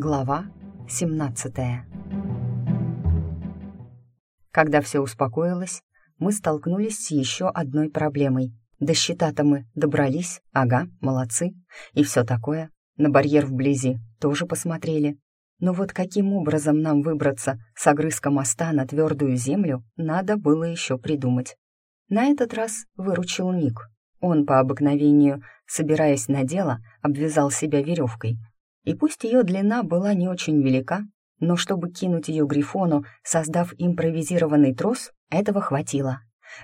Глава 17 Когда все успокоилось, мы столкнулись с еще одной проблемой. До щита-то мы добрались, ага, молодцы, и все такое. На барьер вблизи тоже посмотрели. Но вот каким образом нам выбраться с огрызка моста на твердую землю, надо было еще придумать. На этот раз выручил Ник. Он по обыкновению, собираясь на дело, обвязал себя веревкой — и пусть ее длина была не очень велика, но чтобы кинуть ее Грифону, создав импровизированный трос, этого хватило.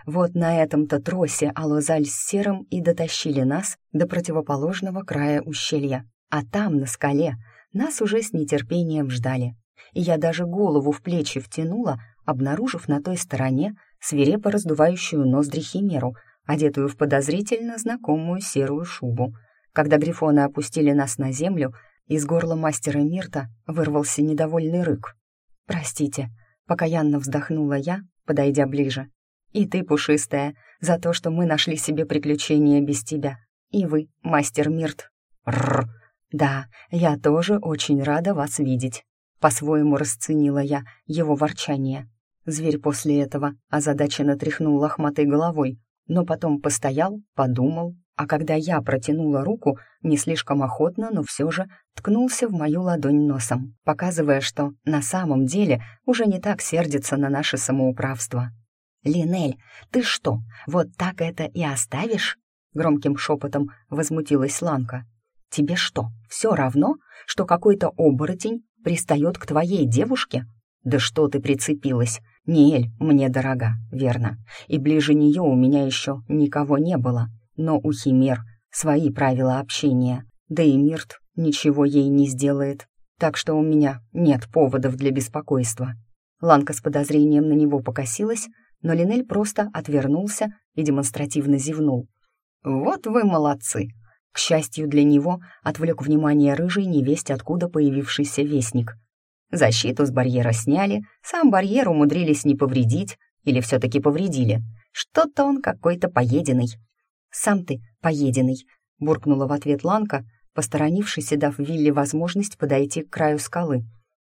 Вот на этом-то тросе Алозаль с Серым и дотащили нас до противоположного края ущелья. А там, на скале, нас уже с нетерпением ждали. И я даже голову в плечи втянула, обнаружив на той стороне свирепо раздувающую ноздри химеру, одетую в подозрительно знакомую серую шубу. Когда грифоны опустили нас на землю, из горла мастера Мирта вырвался недовольный рык. «Простите», — покаянно вздохнула я, подойдя ближе. «И ты, пушистая, за то, что мы нашли себе приключения без тебя. И вы, мастер Мирт». «Рррр!» «Да, я тоже очень рада вас видеть», — по-своему расценила я его ворчание. Зверь после этого озадаченно тряхнул лохматой головой, но потом постоял, подумал, а когда я протянула руку, не слишком охотно, но все же ткнулся в мою ладонь носом, показывая, что на самом деле уже не так сердится на наше самоуправство. «Линель, ты что, вот так это и оставишь?» Громким шепотом возмутилась Ланка. «Тебе что, все равно, что какой-то оборотень пристает к твоей девушке? Да что ты прицепилась? Ниэль мне дорога, верно, и ближе нее у меня еще никого не было» но у химер свои правила общения, да и Мирт ничего ей не сделает, так что у меня нет поводов для беспокойства. Ланка с подозрением на него покосилась, но Линель просто отвернулся и демонстративно зевнул. «Вот вы молодцы!» К счастью для него, отвлек внимание рыжий невесть, откуда появившийся вестник. Защиту с барьера сняли, сам барьер умудрились не повредить, или все-таки повредили. Что-то он какой-то поеденный, «Сам ты поеденный», — буркнула в ответ Ланка, посторонившись и дав Вилли возможность подойти к краю скалы.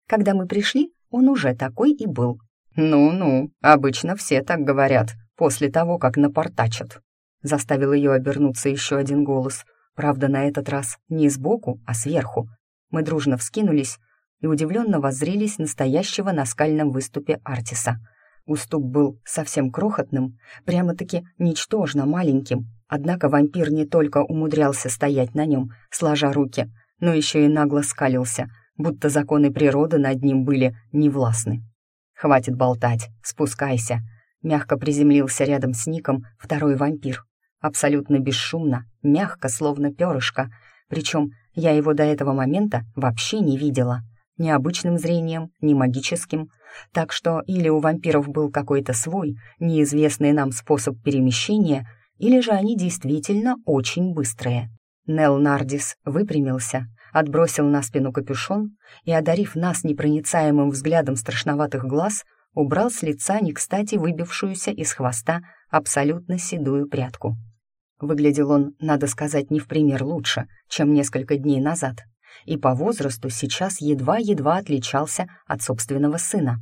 Когда мы пришли, он уже такой и был. «Ну-ну, обычно все так говорят, после того, как напортачат», — заставил ее обернуться еще один голос, правда, на этот раз не сбоку, а сверху. Мы дружно вскинулись и удивленно воззрелись настоящего на скальном выступе Артиса. Уступ был совсем крохотным, прямо-таки ничтожно маленьким, Однако вампир не только умудрялся стоять на нем, сложа руки, но еще и нагло скалился, будто законы природы над ним были невластны. «Хватит болтать, спускайся», — мягко приземлился рядом с Ником второй вампир. Абсолютно бесшумно, мягко, словно перышко, причем я его до этого момента вообще не видела. Ни обычным зрением, ни магическим. Так что или у вампиров был какой-то свой, неизвестный нам способ перемещения, или же они действительно очень быстрые. Нел Нардис выпрямился, отбросил на спину капюшон и, одарив нас непроницаемым взглядом страшноватых глаз, убрал с лица не кстати выбившуюся из хвоста абсолютно седую прядку. Выглядел он, надо сказать, не в пример лучше, чем несколько дней назад, и по возрасту сейчас едва-едва отличался от собственного сына.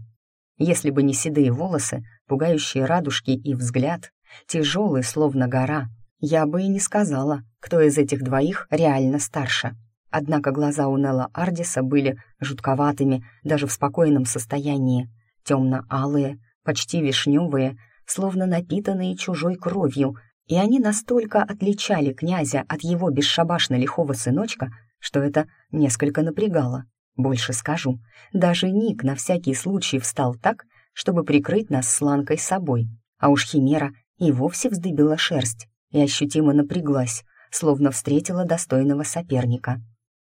Если бы не седые волосы, пугающие радужки и взгляд, тяжелый, словно гора. Я бы и не сказала, кто из этих двоих реально старше. Однако глаза у Нелла Ардиса были жутковатыми даже в спокойном состоянии, темно-алые, почти вишневые, словно напитанные чужой кровью, и они настолько отличали князя от его бесшабашно-лихого сыночка, что это несколько напрягало. Больше скажу, даже Ник на всякий случай встал так, чтобы прикрыть нас с Ланкой собой, а уж Химера и вовсе вздыбила шерсть и ощутимо напряглась, словно встретила достойного соперника.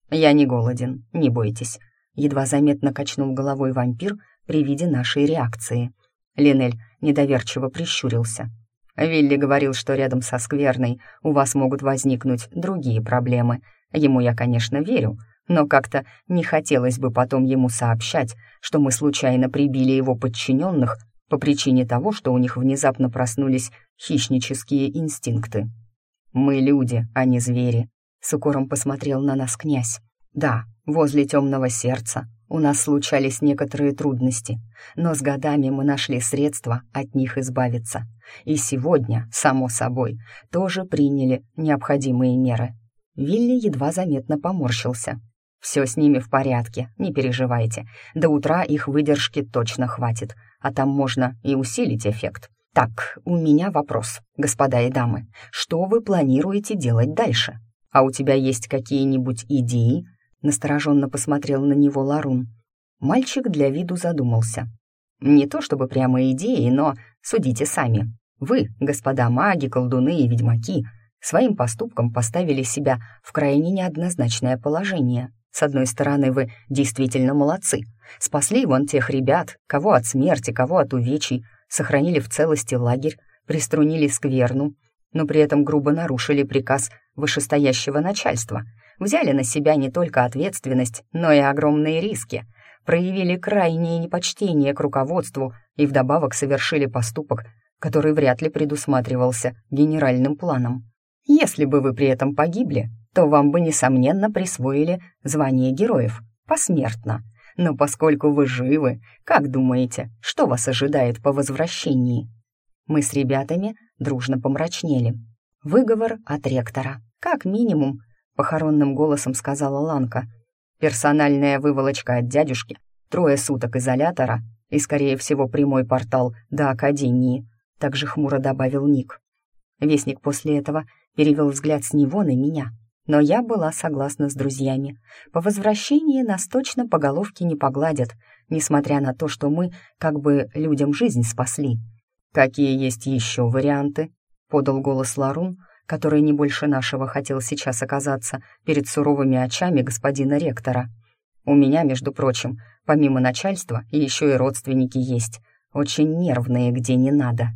«Я не голоден, не бойтесь», — едва заметно качнул головой вампир при виде нашей реакции. Линель недоверчиво прищурился. «Вилли говорил, что рядом со скверной у вас могут возникнуть другие проблемы. Ему я, конечно, верю, но как-то не хотелось бы потом ему сообщать, что мы случайно прибили его подчиненных по причине того, что у них внезапно проснулись хищнические инстинкты. «Мы люди, а не звери», — с укором посмотрел на нас князь. «Да, Возле темного сердца у нас случались некоторые трудности, но с годами мы нашли средства от них избавиться. И сегодня, само собой, тоже приняли необходимые меры. Вилли едва заметно поморщился. «Все с ними в порядке, не переживайте. До утра их выдержки точно хватит, а там можно и усилить эффект. Так, у меня вопрос, господа и дамы. Что вы планируете делать дальше? А у тебя есть какие-нибудь идеи?» Настороженно посмотрел на него Ларун. Мальчик для виду задумался. «Не то чтобы прямо идеи, но судите сами. Вы, господа маги, колдуны и ведьмаки, своим поступком поставили себя в крайне неоднозначное положение. С одной стороны, вы действительно молодцы. Спасли вон тех ребят, кого от смерти, кого от увечий, сохранили в целости лагерь, приструнили скверну, но при этом грубо нарушили приказ вышестоящего начальства, взяли на себя не только ответственность, но и огромные риски, проявили крайнее непочтение к руководству и вдобавок совершили поступок, который вряд ли предусматривался генеральным планом. Если бы вы при этом погибли, то вам бы, несомненно, присвоили звание героев посмертно. Но поскольку вы живы, как думаете, что вас ожидает по возвращении? Мы с ребятами дружно помрачнели. Выговор от ректора. Как минимум, похоронным голосом сказала Ланка. Персональная выволочка от дядюшки, трое суток изолятора и, скорее всего, прямой портал до Академии. Также хмуро добавил Ник. Вестник после этого перевел взгляд с него на меня, но я была согласна с друзьями. По возвращении нас точно по головке не погладят, несмотря на то, что мы как бы людям жизнь спасли. «Какие есть еще варианты?» — подал голос Ларун, который не больше нашего хотел сейчас оказаться перед суровыми очами господина ректора. «У меня, между прочим, помимо начальства, еще и родственники есть, очень нервные, где не надо».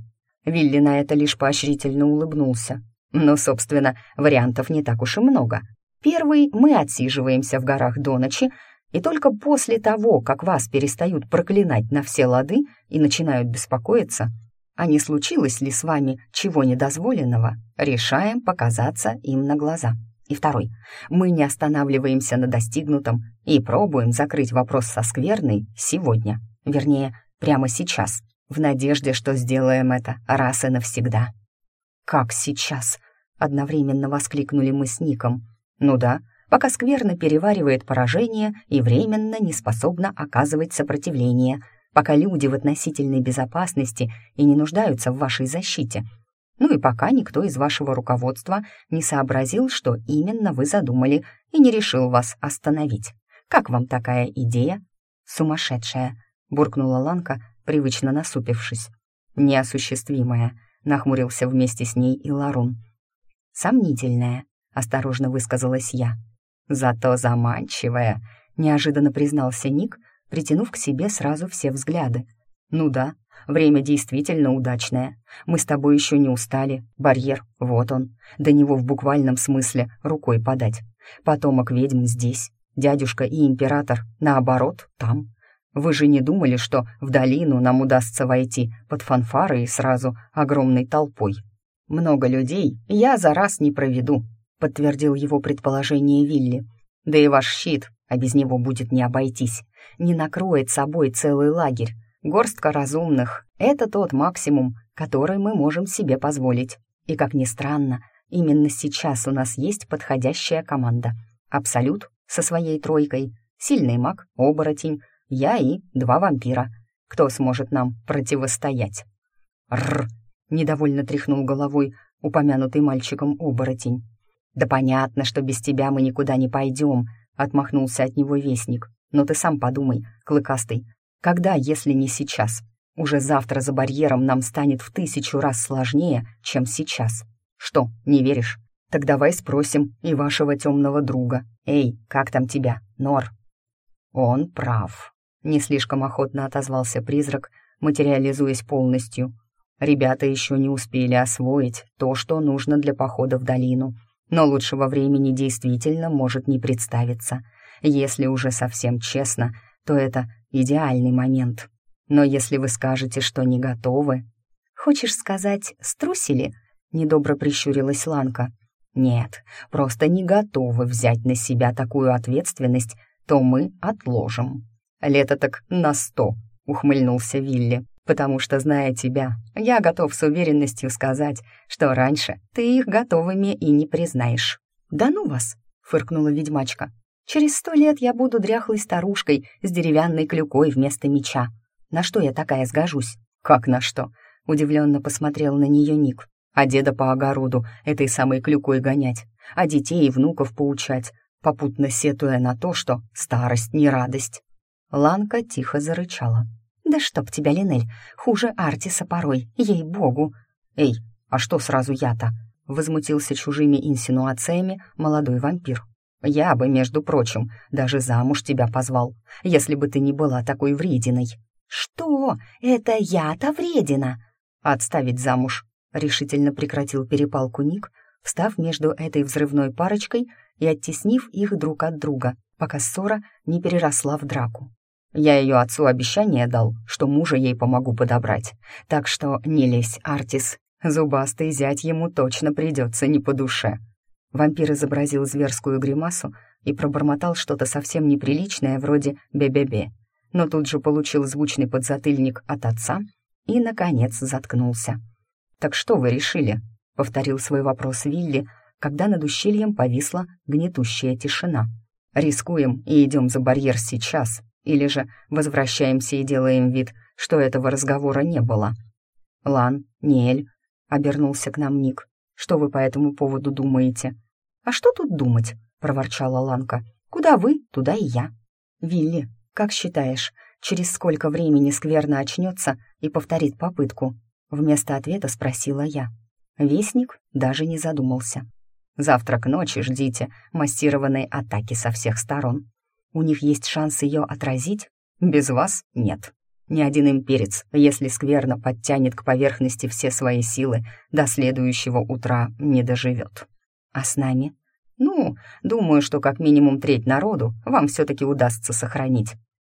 Вилли на это лишь поощрительно улыбнулся. Но, собственно, вариантов не так уж и много. Первый — мы отсиживаемся в горах до ночи, и только после того, как вас перестают проклинать на все лады и начинают беспокоиться, а не случилось ли с вами чего недозволенного, решаем показаться им на глаза. И второй. Мы не останавливаемся на достигнутом и пробуем закрыть вопрос со скверной сегодня. Вернее, прямо сейчас, в надежде, что сделаем это раз и навсегда. «Как сейчас?» — одновременно воскликнули мы с Ником. «Ну да, пока скверно переваривает поражение и временно не способна оказывать сопротивление, пока люди в относительной безопасности и не нуждаются в вашей защите. Ну и пока никто из вашего руководства не сообразил, что именно вы задумали, и не решил вас остановить. Как вам такая идея?» «Сумасшедшая», — буркнула Ланка, привычно насупившись. «Неосуществимая», нахмурился вместе с ней и Ларун. «Сомнительная», — осторожно высказалась я. «Зато заманчивая», — неожиданно признался Ник, притянув к себе сразу все взгляды. «Ну да, время действительно удачное. Мы с тобой еще не устали. Барьер, вот он. До него в буквальном смысле рукой подать. Потомок ведьм здесь. Дядюшка и император, наоборот, там. Вы же не думали, что в долину нам удастся войти под фанфары и сразу огромной толпой? Много людей я за раз не проведу, подтвердил его предположение Вилли. Да и ваш щит, а без него будет не обойтись, не накроет собой целый лагерь. Горстка разумных — это тот максимум, который мы можем себе позволить. И, как ни странно, именно сейчас у нас есть подходящая команда. Абсолют со своей тройкой, сильный маг, оборотень, я и два вампира. Кто сможет нам противостоять? Рр! недовольно тряхнул головой упомянутый мальчиком оборотень. «Да понятно, что без тебя мы никуда не пойдем», — отмахнулся от него вестник. «Но ты сам подумай, клыкастый, когда, если не сейчас? Уже завтра за барьером нам станет в тысячу раз сложнее, чем сейчас. Что, не веришь? Так давай спросим и вашего темного друга. Эй, как там тебя, Нор?» «Он прав», не слишком охотно отозвался призрак, материализуясь полностью. Ребята еще не успели освоить то, что нужно для похода в долину, но лучшего времени действительно может не представиться. Если уже совсем честно, то это идеальный момент. Но если вы скажете, что не готовы... «Хочешь сказать, струсили?» — недобро прищурилась Ланка. «Нет, просто не готовы взять на себя такую ответственность то мы отложим. Лето так на сто, ухмыльнулся Вилли, потому что, зная тебя, я готов с уверенностью сказать, что раньше ты их готовыми и не признаешь. Да ну вас, фыркнула ведьмачка. Через сто лет я буду дряхлой старушкой с деревянной клюкой вместо меча. На что я такая сгожусь? Как на что? Удивленно посмотрел на нее Ник. А деда по огороду этой самой клюкой гонять, а детей и внуков поучать, попутно сетуя на то, что старость не радость. Ланка тихо зарычала. «Да чтоб тебя, Линель, хуже Артиса порой, ей-богу!» «Эй, а что сразу я-то?» — возмутился чужими инсинуациями молодой вампир. «Я бы, между прочим, даже замуж тебя позвал, если бы ты не была такой врединой». «Что? Это я-то вредина?» «Отставить замуж», — решительно прекратил перепалку Ник, встав между этой взрывной парочкой и оттеснив их друг от друга, пока ссора не переросла в драку. «Я ее отцу обещание дал, что мужа ей помогу подобрать, так что не лезь, Артис, зубастый зять ему точно придется не по душе». Вампир изобразил зверскую гримасу и пробормотал что-то совсем неприличное, вроде «бе-бе-бе», но тут же получил звучный подзатыльник от отца и, наконец, заткнулся. «Так что вы решили?» — повторил свой вопрос Вилли, когда над ущельем повисла гнетущая тишина. «Рискуем и идем за барьер сейчас, или же возвращаемся и делаем вид, что этого разговора не было?» «Лан, Ниэль», — обернулся к нам Ник, что вы по этому поводу думаете?» «А что тут думать?» — проворчала Ланка. «Куда вы, туда и я». «Вилли, как считаешь, через сколько времени скверно очнется и повторит попытку?» Вместо ответа спросила я. Вестник даже не задумался. «Завтра к ночи ждите массированной атаки со всех сторон. У них есть шанс ее отразить? Без вас нет». Ни один имперец, если скверно подтянет к поверхности все свои силы, до следующего утра не доживет. А с нами? Ну, думаю, что как минимум треть народу вам все-таки удастся сохранить.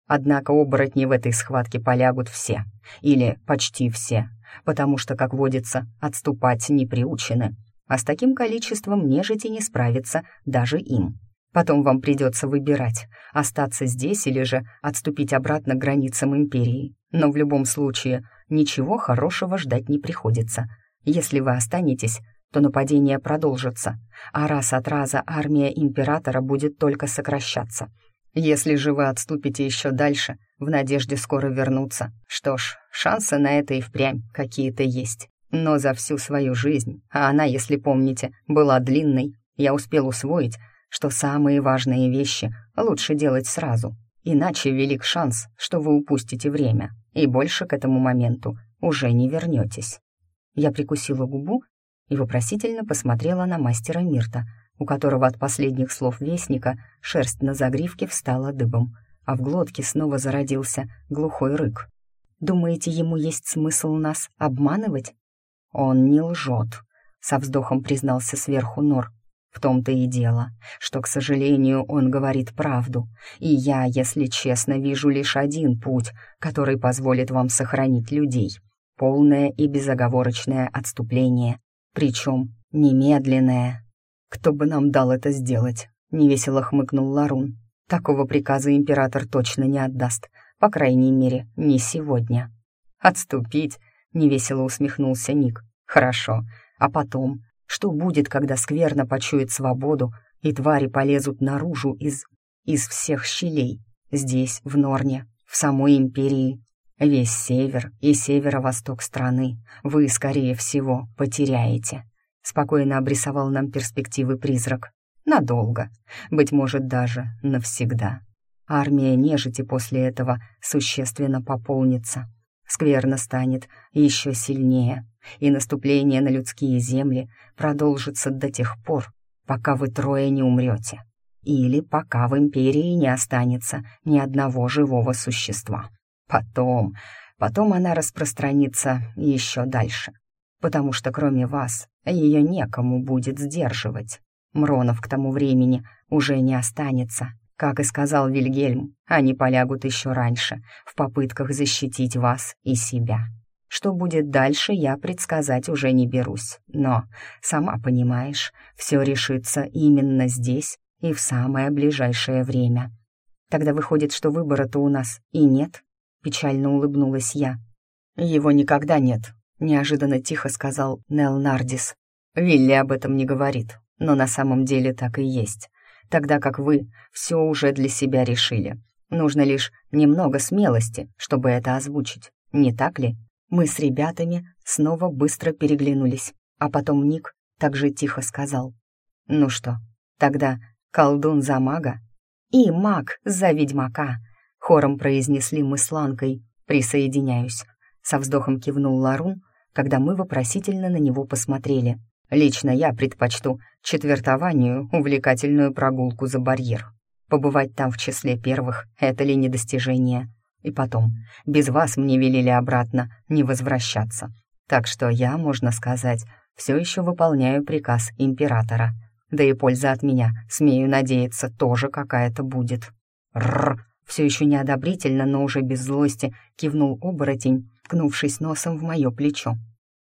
Однако оборотни в этой схватке полягут все, или почти все, потому что, как водится, отступать не приучены, а с таким количеством нежити не справится даже им. Потом вам придется выбирать, остаться здесь или же отступить обратно к границам империи. Но в любом случае ничего хорошего ждать не приходится. Если вы останетесь, то нападение продолжится, а раз от раза армия императора будет только сокращаться. Если же вы отступите еще дальше, в надежде скоро вернуться, что ж, шансы на это и впрямь какие-то есть. Но за всю свою жизнь, а она, если помните, была длинной, я успел усвоить, что самые важные вещи лучше делать сразу, иначе велик шанс, что вы упустите время и больше к этому моменту уже не вернетесь. Я прикусила губу и вопросительно посмотрела на мастера Мирта, у которого от последних слов вестника шерсть на загривке встала дыбом, а в глотке снова зародился глухой рык. «Думаете, ему есть смысл нас обманывать?» «Он не лжет», — со вздохом признался сверху Нор. В том-то и дело, что, к сожалению, он говорит правду, и я, если честно, вижу лишь один путь, который позволит вам сохранить людей. Полное и безоговорочное отступление, причем немедленное. Кто бы нам дал это сделать? Невесело хмыкнул Ларун. Такого приказа император точно не отдаст, по крайней мере, не сегодня. Отступить? Невесело усмехнулся Ник. Хорошо, а потом что будет, когда скверно почует свободу, и твари полезут наружу из... из всех щелей? Здесь, в Норне, в самой империи. Весь север и северо-восток страны вы, скорее всего, потеряете. Спокойно обрисовал нам перспективы призрак. Надолго, быть может, даже навсегда. Армия нежити после этого существенно пополнится. Скверно станет еще сильнее, и наступление на людские земли продолжится до тех пор, пока вы трое не умрете, или пока в империи не останется ни одного живого существа. Потом, потом она распространится еще дальше, потому что кроме вас ее некому будет сдерживать. Мронов к тому времени уже не останется, как и сказал Вильгельм, они полягут еще раньше в попытках защитить вас и себя. Что будет дальше, я предсказать уже не берусь. Но, сама понимаешь, все решится именно здесь и в самое ближайшее время. Тогда выходит, что выбора-то у нас и нет. Печально улыбнулась я. Его никогда нет, неожиданно тихо сказал Нел Нардис. Вилли об этом не говорит, но на самом деле так и есть. Тогда как вы все уже для себя решили. Нужно лишь немного смелости, чтобы это озвучить, не так ли? Мы с ребятами снова быстро переглянулись, а потом Ник также тихо сказал. «Ну что, тогда колдун за мага и маг за ведьмака», хором произнесли мы с Ланкой. «Присоединяюсь», — со вздохом кивнул Ларун, когда мы вопросительно на него посмотрели. «Лично я предпочту четвертованию увлекательную прогулку за барьер. Побывать там в числе первых — это ли не достижение? И потом, без вас мне велели обратно не возвращаться. Так что я, можно сказать, все еще выполняю приказ императора. Да и польза от меня, смею надеяться, тоже какая-то будет. Рр! Все еще неодобрительно, но уже без злости кивнул оборотень, ткнувшись носом в мое плечо.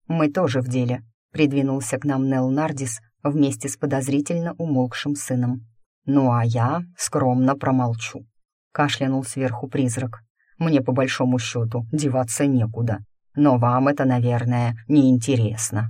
«Мы тоже в деле», — придвинулся к нам Нел Нардис вместе с подозрительно умолкшим сыном. «Ну а я скромно промолчу», — кашлянул сверху призрак. «Мне по большому счету деваться некуда, но вам это, наверное, неинтересно».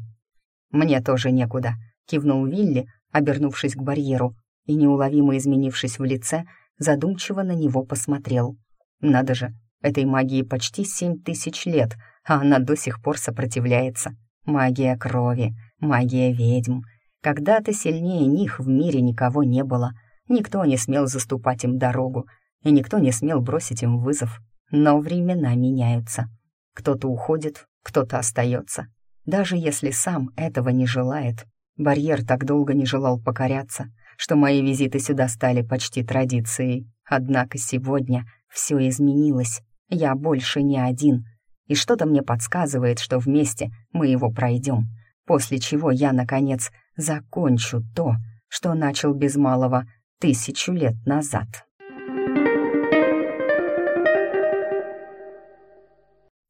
«Мне тоже некуда», — кивнул Вилли, обернувшись к барьеру, и, неуловимо изменившись в лице, задумчиво на него посмотрел. «Надо же, этой магии почти семь тысяч лет, а она до сих пор сопротивляется. Магия крови, магия ведьм. Когда-то сильнее них в мире никого не было, никто не смел заступать им дорогу, и никто не смел бросить им вызов. Но времена меняются. Кто-то уходит, кто-то остается даже если сам этого не желает. Барьер так долго не желал покоряться, что мои визиты сюда стали почти традицией. Однако сегодня все изменилось. Я больше не один. И что-то мне подсказывает, что вместе мы его пройдем. После чего я, наконец, закончу то, что начал без малого тысячу лет назад.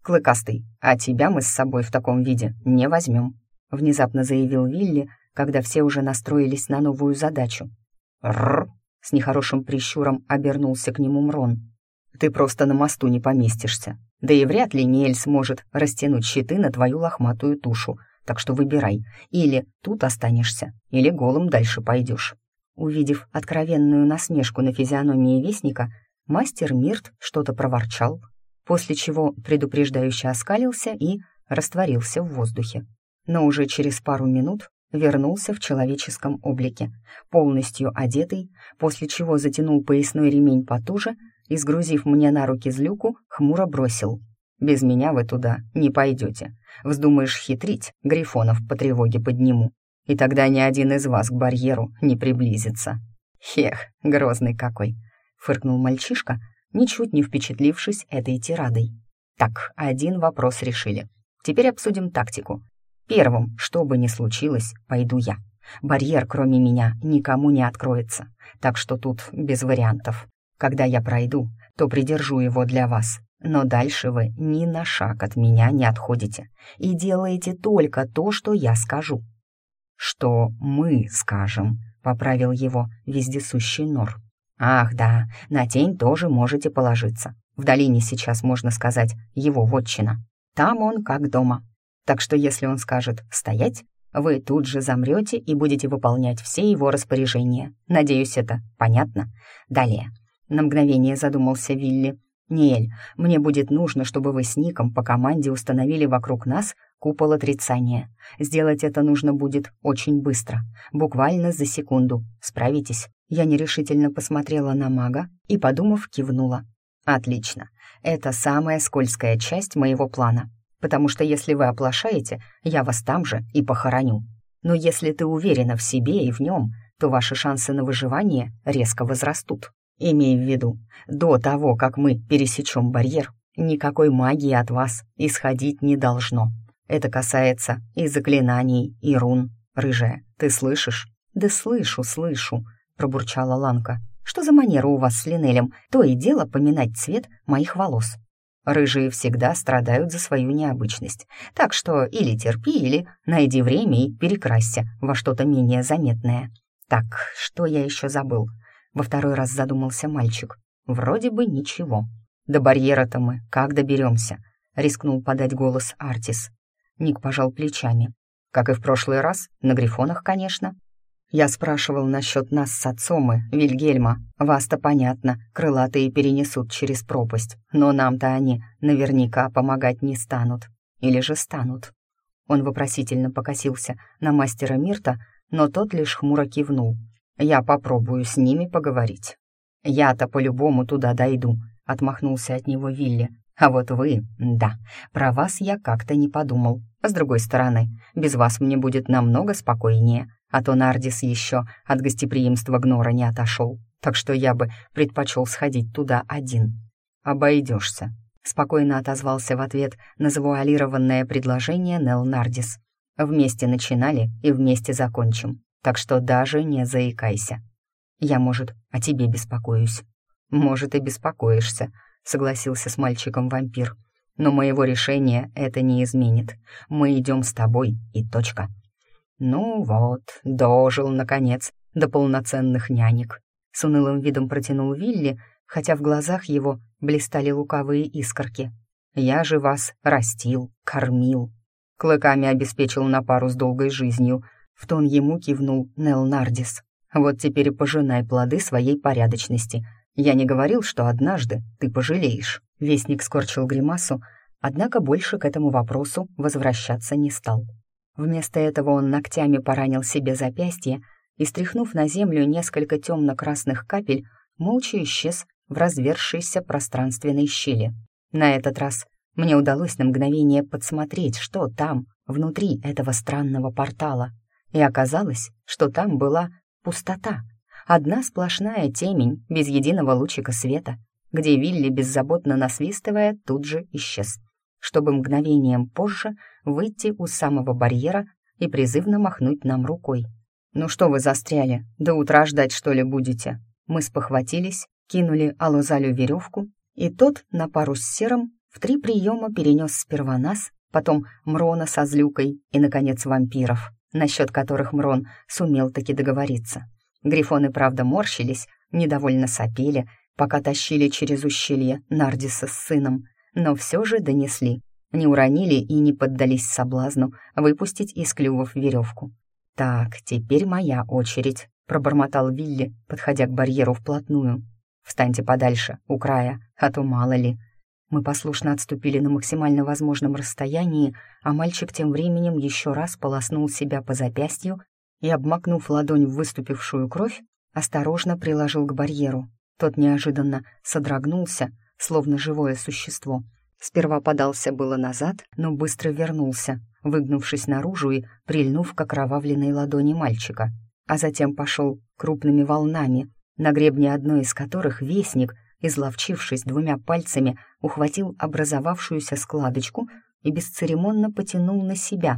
«Клыкастый, а тебя мы с собой в таком виде не возьмем», — внезапно заявил Вилли, когда все уже настроились на новую задачу. «Рррр!» — с нехорошим прищуром обернулся к нему Мрон. «Ты просто на мосту не поместишься. Да и вряд ли Ниэль сможет растянуть щиты на твою лохматую тушу, так что выбирай, или тут останешься, или голым дальше пойдешь». Увидев откровенную насмешку на физиономии Вестника, мастер Мирт что-то проворчал, после чего предупреждающе оскалился и растворился в воздухе. Но уже через пару минут вернулся в человеческом облике, полностью одетый, после чего затянул поясной ремень потуже и, сгрузив мне на руки злюку, хмуро бросил. «Без меня вы туда не пойдете. Вздумаешь хитрить, грифонов по тревоге подниму, и тогда ни один из вас к барьеру не приблизится». «Хех, грозный какой!» — фыркнул мальчишка, ничуть не впечатлившись этой тирадой. Так, один вопрос решили. Теперь обсудим тактику. Первым, что бы ни случилось, пойду я. Барьер, кроме меня, никому не откроется, так что тут без вариантов. Когда я пройду, то придержу его для вас. Но дальше вы ни на шаг от меня не отходите и делаете только то, что я скажу. «Что мы скажем», — поправил его вездесущий Нор. Ах, да, на тень тоже можете положиться. В долине сейчас, можно сказать, его вотчина. Там он как дома. Так что если он скажет «стоять», вы тут же замрете и будете выполнять все его распоряжения. Надеюсь, это понятно? Далее. На мгновение задумался Вилли. «Ниэль, мне будет нужно, чтобы вы с Ником по команде установили вокруг нас купол отрицания. Сделать это нужно будет очень быстро, буквально за секунду. Справитесь?» Я нерешительно посмотрела на мага и, подумав, кивнула. «Отлично. Это самая скользкая часть моего плана, потому что если вы оплошаете, я вас там же и похороню. Но если ты уверена в себе и в нем, то ваши шансы на выживание резко возрастут. Имей в виду, до того, как мы пересечем барьер, никакой магии от вас исходить не должно. Это касается и заклинаний, и рун. Рыжая, ты слышишь? Да слышу, слышу, пробурчала Ланка. Что за манера у вас с Линелем? То и дело поминать цвет моих волос. Рыжие всегда страдают за свою необычность. Так что или терпи, или найди время и перекрасься во что-то менее заметное. Так, что я еще забыл? Во второй раз задумался мальчик. вроде бы ничего. До барьера-то мы как доберемся? рискнул подать голос Артис. Ник пожал плечами. Как и в прошлый раз, на грифонах, конечно. Я спрашивал насчет нас с отцом и Вильгельма. Вас-то понятно, крылатые перенесут через пропасть, но нам-то они наверняка помогать не станут. Или же станут. Он вопросительно покосился на мастера Мирта, но тот лишь хмуро кивнул. «Я попробую с ними поговорить». «Я-то по-любому туда дойду», — отмахнулся от него Вилли. «А вот вы, да, про вас я как-то не подумал. С другой стороны, без вас мне будет намного спокойнее, а то Нардис еще от гостеприимства Гнора не отошел, так что я бы предпочел сходить туда один». «Обойдешься», — спокойно отозвался в ответ на завуалированное предложение Нел Нардис. «Вместе начинали и вместе закончим, так что даже не заикайся. Я, может, о тебе беспокоюсь». «Может, и беспокоишься», — согласился с мальчиком вампир. «Но моего решения это не изменит. Мы идем с тобой, и точка». «Ну вот, дожил, наконец, до полноценных нянек», — с унылым видом протянул Вилли, хотя в глазах его блистали лукавые искорки. «Я же вас растил, кормил, клыками обеспечил на пару с долгой жизнью», — в тон ему кивнул Нел Нардис. «Вот теперь и пожинай плоды своей порядочности. Я не говорил, что однажды ты пожалеешь». Вестник скорчил гримасу, однако больше к этому вопросу возвращаться не стал. Вместо этого он ногтями поранил себе запястье и, стряхнув на землю несколько темно-красных капель, молча исчез в развершейся пространственной щели. На этот раз мне удалось на мгновение подсмотреть, что там, внутри этого странного портала. И оказалось, что там была пустота. Одна сплошная темень, без единого лучика света, где Вилли, беззаботно насвистывая, тут же исчез чтобы мгновением позже выйти у самого барьера и призывно махнуть нам рукой. «Ну что вы застряли? До утра ждать, что ли, будете?» Мы спохватились, кинули Алузалю веревку, и тот на пару с серым в три приема перенес сперва нас, потом Мрона со злюкой и, наконец, вампиров, насчет которых Мрон сумел таки договориться. Грифоны, правда, морщились, недовольно сопели, пока тащили через ущелье Нардиса с сыном, но все же донесли. Не уронили и не поддались соблазну выпустить из клювов веревку. «Так, теперь моя очередь», — пробормотал Вилли, подходя к барьеру вплотную. «Встаньте подальше, у края, а то мало ли». Мы послушно отступили на максимально возможном расстоянии, а мальчик тем временем еще раз полоснул себя по запястью и, обмакнув ладонь в выступившую кровь, осторожно приложил к барьеру. Тот неожиданно содрогнулся, словно живое существо. Сперва подался было назад, но быстро вернулся, выгнувшись наружу и прильнув к окровавленной ладони мальчика, а затем пошел крупными волнами, на гребне одной из которых вестник, изловчившись двумя пальцами, ухватил образовавшуюся складочку и бесцеремонно потянул на себя.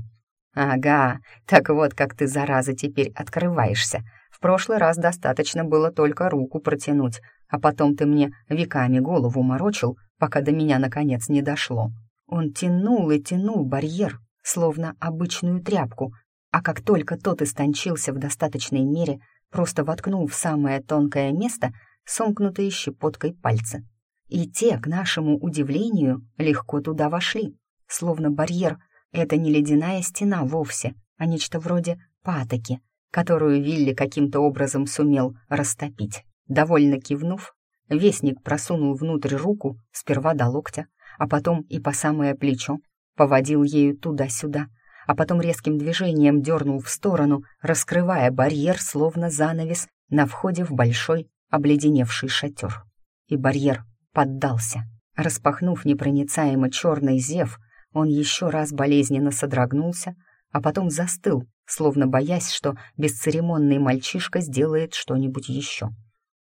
«Ага, так вот как ты, зараза, теперь открываешься. В прошлый раз достаточно было только руку протянуть, а потом ты мне веками голову морочил, пока до меня наконец не дошло. Он тянул и тянул барьер, словно обычную тряпку, а как только тот истончился в достаточной мере, просто воткнул в самое тонкое место сомкнутые щепоткой пальцы. И те, к нашему удивлению, легко туда вошли, словно барьер — это не ледяная стена вовсе, а нечто вроде патоки, которую Вилли каким-то образом сумел растопить. Довольно кивнув, вестник просунул внутрь руку сперва до локтя, а потом и по самое плечо, поводил ею туда-сюда, а потом резким движением дернул в сторону, раскрывая барьер, словно занавес, на входе в большой обледеневший шатер. И барьер поддался. Распахнув непроницаемо черный зев, он еще раз болезненно содрогнулся, а потом застыл, словно боясь, что бесцеремонный мальчишка сделает что-нибудь еще.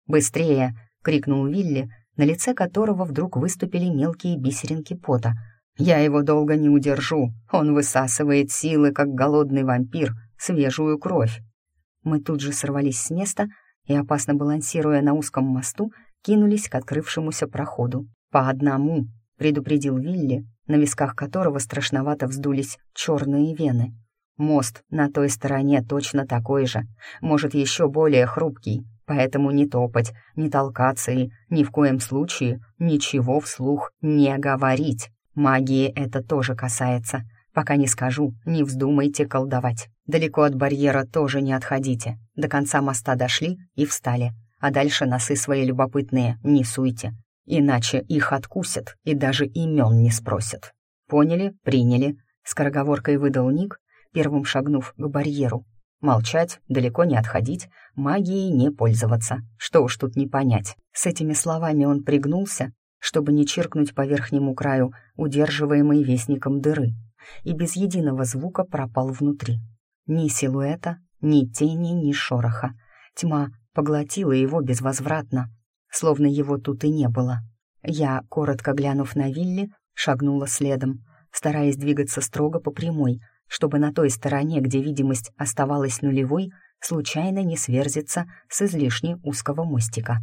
«Быстрее!» — крикнул Вилли, на лице которого вдруг выступили мелкие бисеринки пота. «Я его долго не удержу. Он высасывает силы, как голодный вампир, свежую кровь». Мы тут же сорвались с места и, опасно балансируя на узком мосту, кинулись к открывшемуся проходу. «По одному», — предупредил Вилли, на висках которого страшновато вздулись черные вены. «Мост на той стороне точно такой же, может, еще более хрупкий, поэтому не топать, не толкаться и ни в коем случае ничего вслух не говорить. Магии это тоже касается. Пока не скажу, не вздумайте колдовать. Далеко от барьера тоже не отходите. До конца моста дошли и встали. А дальше носы свои любопытные не суйте. Иначе их откусят и даже имен не спросят. Поняли? Приняли. Скороговоркой выдал Ник, первым шагнув к барьеру. Молчать, далеко не отходить, магией не пользоваться. Что уж тут не понять. С этими словами он пригнулся, чтобы не чиркнуть по верхнему краю, удерживаемой вестником дыры, и без единого звука пропал внутри. Ни силуэта, ни тени, ни шороха. Тьма поглотила его безвозвратно, словно его тут и не было. Я, коротко глянув на Вилли, шагнула следом, стараясь двигаться строго по прямой, чтобы на той стороне, где видимость оставалась нулевой, случайно не сверзиться с излишне узкого мостика.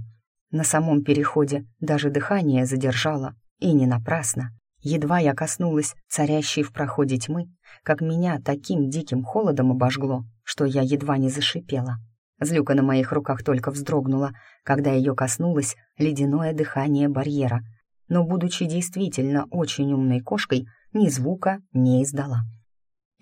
На самом переходе даже дыхание задержало, и не напрасно. Едва я коснулась царящей в проходе тьмы, как меня таким диким холодом обожгло, что я едва не зашипела. Злюка на моих руках только вздрогнула, когда ее коснулось ледяное дыхание барьера, но, будучи действительно очень умной кошкой, ни звука не издала.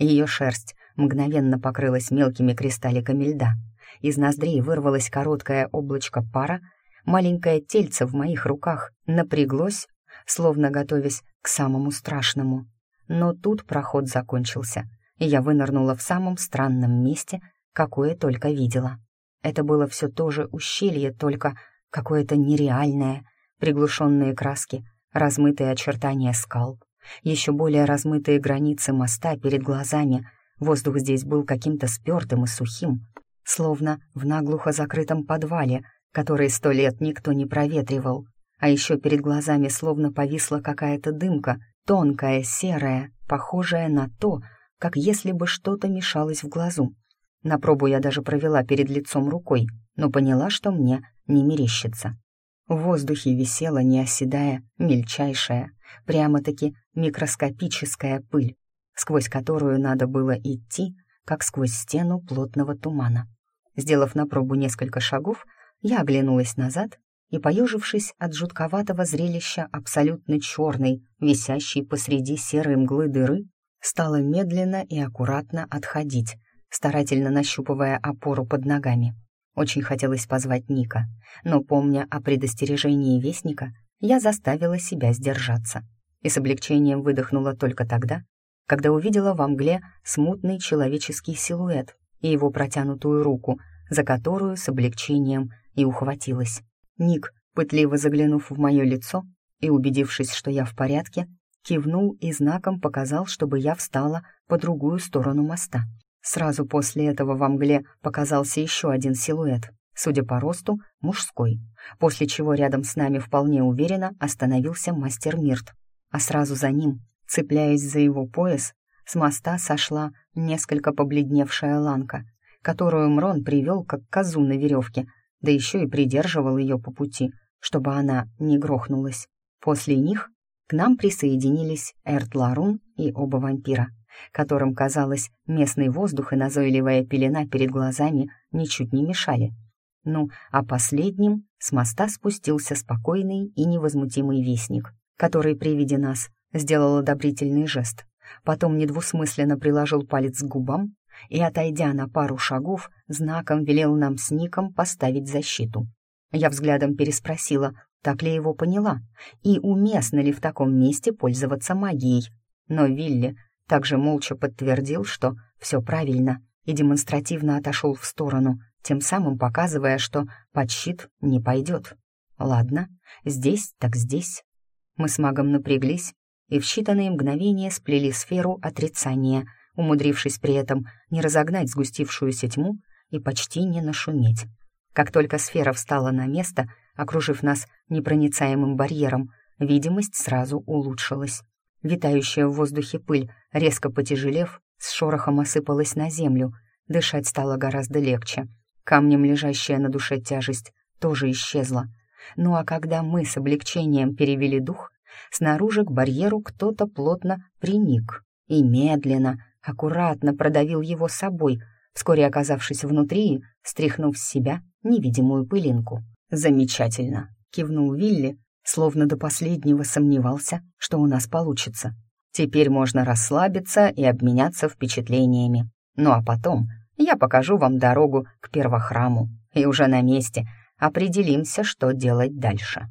Ее шерсть мгновенно покрылась мелкими кристалликами льда. Из ноздрей вырвалось короткое облачко пара, маленькое тельце в моих руках напряглось, словно готовясь к самому страшному. Но тут проход закончился, и я вынырнула в самом странном месте, какое только видела. Это было все то же ущелье, только какое-то нереальное, приглушенные краски, размытые очертания скал, еще более размытые границы моста перед глазами. Воздух здесь был каким-то спертым и сухим, словно в наглухо закрытом подвале, который сто лет никто не проветривал а еще перед глазами словно повисла какая-то дымка, тонкая, серая, похожая на то, как если бы что-то мешалось в глазу. На пробу я даже провела перед лицом рукой, но поняла, что мне не мерещится. В воздухе висела, не оседая, мельчайшая, прямо-таки микроскопическая пыль, сквозь которую надо было идти, как сквозь стену плотного тумана. Сделав на пробу несколько шагов, я оглянулась назад и, поежившись от жутковатого зрелища абсолютно черной, висящей посреди серой мглы дыры, стала медленно и аккуратно отходить, старательно нащупывая опору под ногами. Очень хотелось позвать Ника, но, помня о предостережении Вестника, я заставила себя сдержаться и с облегчением выдохнула только тогда, когда увидела во мгле смутный человеческий силуэт и его протянутую руку, за которую с облегчением и ухватилась. Ник, пытливо заглянув в мое лицо и убедившись, что я в порядке, кивнул и знаком показал, чтобы я встала по другую сторону моста. Сразу после этого во мгле показался еще один силуэт, судя по росту, мужской, после чего рядом с нами вполне уверенно остановился мастер Мирт, а сразу за ним, цепляясь за его пояс, с моста сошла несколько побледневшая ланка, которую Мрон привел как козу на веревке — да еще и придерживал ее по пути, чтобы она не грохнулась. После них к нам присоединились Эрт Ларун и оба вампира, которым, казалось, местный воздух и назойливая пелена перед глазами ничуть не мешали. Ну, а последним с моста спустился спокойный и невозмутимый вестник, который при виде нас сделал одобрительный жест, потом недвусмысленно приложил палец к губам и, отойдя на пару шагов, знаком велел нам с Ником поставить защиту. Я взглядом переспросила, так ли его поняла, и уместно ли в таком месте пользоваться магией. Но Вилли также молча подтвердил, что все правильно, и демонстративно отошел в сторону, тем самым показывая, что под щит не пойдет. Ладно, здесь так здесь. Мы с магом напряглись и в считанные мгновения сплели сферу отрицания — умудрившись при этом не разогнать сгустившуюся тьму и почти не нашуметь. Как только сфера встала на место, окружив нас непроницаемым барьером, видимость сразу улучшилась. Витающая в воздухе пыль, резко потяжелев, с шорохом осыпалась на землю, дышать стало гораздо легче. Камнем лежащая на душе тяжесть тоже исчезла. Ну а когда мы с облегчением перевели дух, снаружи к барьеру кто-то плотно приник и медленно, аккуратно продавил его собой, вскоре оказавшись внутри и стряхнув с себя невидимую пылинку. «Замечательно!» — кивнул Вилли, словно до последнего сомневался, что у нас получится. «Теперь можно расслабиться и обменяться впечатлениями. Ну а потом я покажу вам дорогу к первохраму, и уже на месте определимся, что делать дальше».